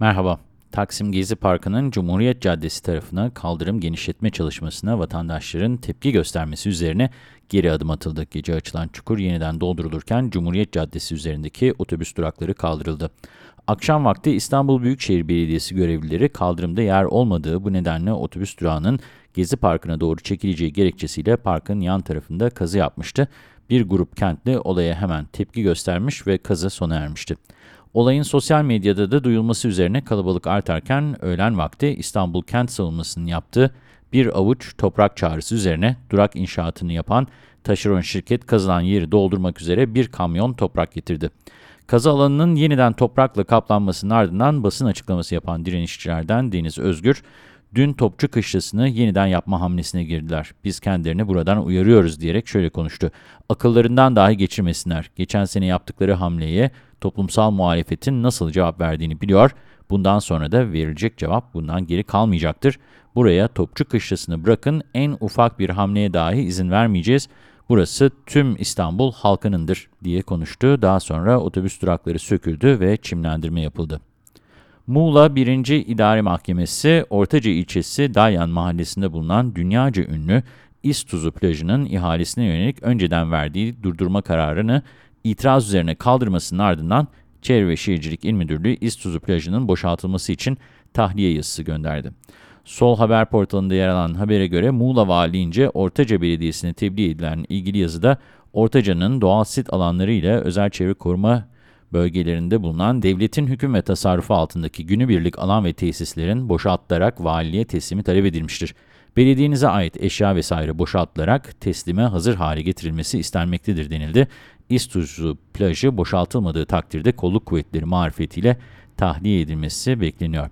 Merhaba. Taksim Gezi Parkı'nın Cumhuriyet Caddesi tarafına kaldırım genişletme çalışmasına vatandaşların tepki göstermesi üzerine geri adım atıldı. Gece açılan çukur yeniden doldurulurken Cumhuriyet Caddesi üzerindeki otobüs durakları kaldırıldı. Akşam vakti İstanbul Büyükşehir Belediyesi görevlileri kaldırımda yer olmadığı bu nedenle otobüs durağının Gezi Parkı'na doğru çekileceği gerekçesiyle parkın yan tarafında kazı yapmıştı. Bir grup kentli olaya hemen tepki göstermiş ve kazı sona ermişti. Olayın sosyal medyada da duyulması üzerine kalabalık artarken öğlen vakti İstanbul Kent Savunması'nın yaptığı bir avuç toprak çağrısı üzerine durak inşaatını yapan taşeron şirket kazılan yeri doldurmak üzere bir kamyon toprak getirdi. Kazı alanının yeniden toprakla kaplanmasının ardından basın açıklaması yapan direnişçilerden Deniz Özgür, dün Topçu Kışlası'nı yeniden yapma hamlesine girdiler. Biz kendilerini buradan uyarıyoruz diyerek şöyle konuştu. Akıllarından dahi geçirmesinler. Geçen sene yaptıkları hamleye toplumsal muhalefetin nasıl cevap verdiğini biliyor. Bundan sonra da verilecek cevap bundan geri kalmayacaktır. Buraya Topçu Kışlası'nı bırakın en ufak bir hamleye dahi izin vermeyeceğiz. Burası tüm İstanbul halkınındır diye konuştu. Daha sonra otobüs durakları söküldü ve çimlendirme yapıldı. Muğla 1. İdare Mahkemesi, Ortaca ilçesi Dalyan mahallesinde bulunan dünyaca ünlü İstuzu plajının ihalesine yönelik önceden verdiği durdurma kararını itiraz üzerine kaldırmasının ardından Çevre ve Şehircilik İl Müdürlüğü İstuzu plajının boşaltılması için tahliye yazısı gönderdi. Sol Haber portalında yer alan habere göre Muğla Valiliğince Ortaca Belediyesi'ne tebliğ edilen ilgili yazıda Ortaca'nın doğal sit alanları ile özel çevre koruma bölgelerinde bulunan devletin hüküm ve tasarrufu altındaki günübirlik alan ve tesislerin boşaltılarak valiliğe teslimi talep edilmiştir. Belediyenize ait eşya vesaire boşaltılarak teslime hazır hale getirilmesi istenmektedir denildi. İstuzu plajı boşaltılmadığı takdirde kolluk kuvvetleri marifetiyle tahliye edilmesi bekleniyor.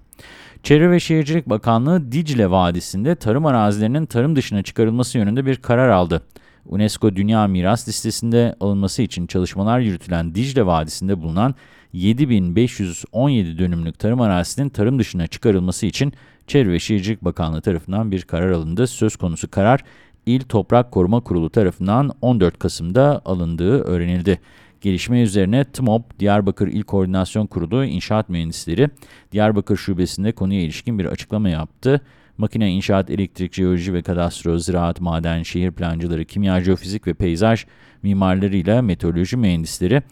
Çevre ve Şehircilik Bakanlığı Dicle Vadisi'nde tarım arazilerinin tarım dışına çıkarılması yönünde bir karar aldı. UNESCO Dünya Miras Listesi'nde alınması için çalışmalar yürütülen Dicle Vadisi'nde bulunan 7517 dönümlük tarım arazisinin tarım dışına çıkarılması için Çevre ve Şehircilik Bakanlığı tarafından bir karar alındı. Söz konusu karar İl Toprak Koruma Kurulu tarafından 14 Kasım'da alındığı öğrenildi. Gelişme üzerine TMOB, Diyarbakır İl Koordinasyon Kurulu İnşaat Mühendisleri, Diyarbakır Şubesi'nde konuya ilişkin bir açıklama yaptı. Makine, inşaat, elektrik, jeoloji ve kadastro, ziraat, maden, şehir plancıları, kimya, jeofizik ve peyzaj mimarlarıyla meteoroloji mühendisleri,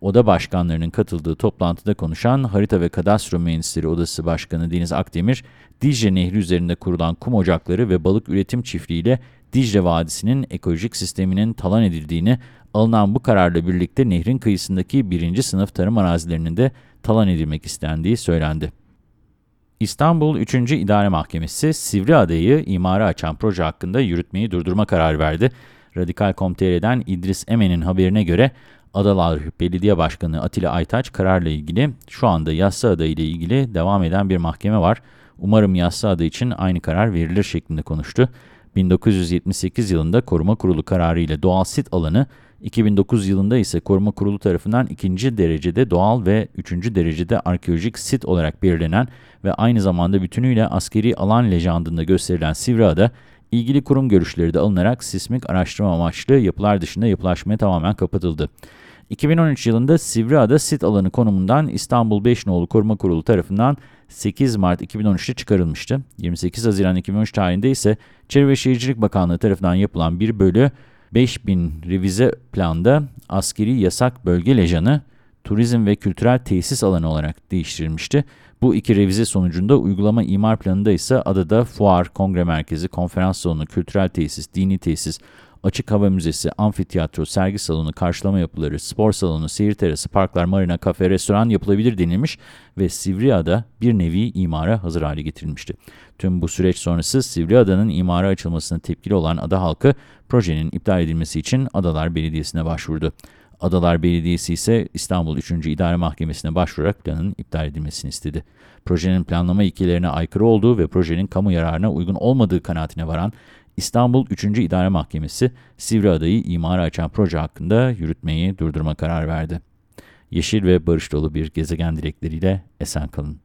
oda başkanlarının katıldığı toplantıda konuşan Harita ve Kadastro Mühendisleri Odası Başkanı Deniz Akdemir, Dicle Nehri üzerinde kurulan kum ocakları ve balık üretim çiftliğiyle Dicle Vadisi'nin ekolojik sisteminin talan edildiğini, alınan bu kararla birlikte nehrin kıyısındaki birinci sınıf tarım arazilerinin de talan edilmek istendiği söylendi. İstanbul 3. İdare Mahkemesi, Sivri Adayı imara açan proje hakkında yürütmeyi durdurma kararı verdi. Radikal.com.tr'den İdris Emen'in haberine göre Adalar Belediye Başkanı Atilla Aytaç kararla ilgili şu anda Yassı Adayı ile ilgili devam eden bir mahkeme var. Umarım Yassı Adayı için aynı karar verilir şeklinde konuştu. 1978 yılında Koruma Kurulu kararı ile doğal sit alanı, 2009 yılında ise Koruma Kurulu tarafından ikinci derecede doğal ve üçüncü derecede arkeolojik sit olarak belirlenen ve aynı zamanda bütünüyle askeri alan lejandında gösterilen Sivriada, ilgili kurum görüşleri de alınarak sismik araştırma amaçlı yapılar dışında yapılaşmaya tamamen kapatıldı. 2013 yılında Sivriada sit alanı konumundan İstanbul Beşnoğlu Koruma Kurulu tarafından 8 Mart 2013'te çıkarılmıştı. 28 Haziran 2013 tarihinde ise Çevre ve Şehircilik Bakanlığı tarafından yapılan 1 bölü 5000 revize planda askeri yasak bölge lejanı turizm ve kültürel tesis alanı olarak değiştirilmişti. Bu iki revize sonucunda uygulama imar planında ise adada fuar, kongre merkezi, konferans salonu, kültürel tesis, dini tesis, açık hava müzesi, amfiteyatro, sergi salonu, karşılama yapıları, spor salonu, seyir terası, parklar, marina, kafe, restoran yapılabilir denilmiş ve Sivriada bir nevi imara hazır hale getirilmişti. Tüm bu süreç sonrası Sivriada'nın imara açılmasına tepkili olan ada halkı projenin iptal edilmesi için Adalar Belediyesi'ne başvurdu. Adalar Belediyesi ise İstanbul 3. İdare Mahkemesi'ne başvurarak planın iptal edilmesini istedi. Projenin planlama ilkelerine aykırı olduğu ve projenin kamu yararına uygun olmadığı kanaatine varan İstanbul 3. İdare Mahkemesi, Sivri Adayı imara açan proje hakkında yürütmeyi durdurma kararı verdi. Yeşil ve barış dolu bir gezegen dilekleriyle esen kalın.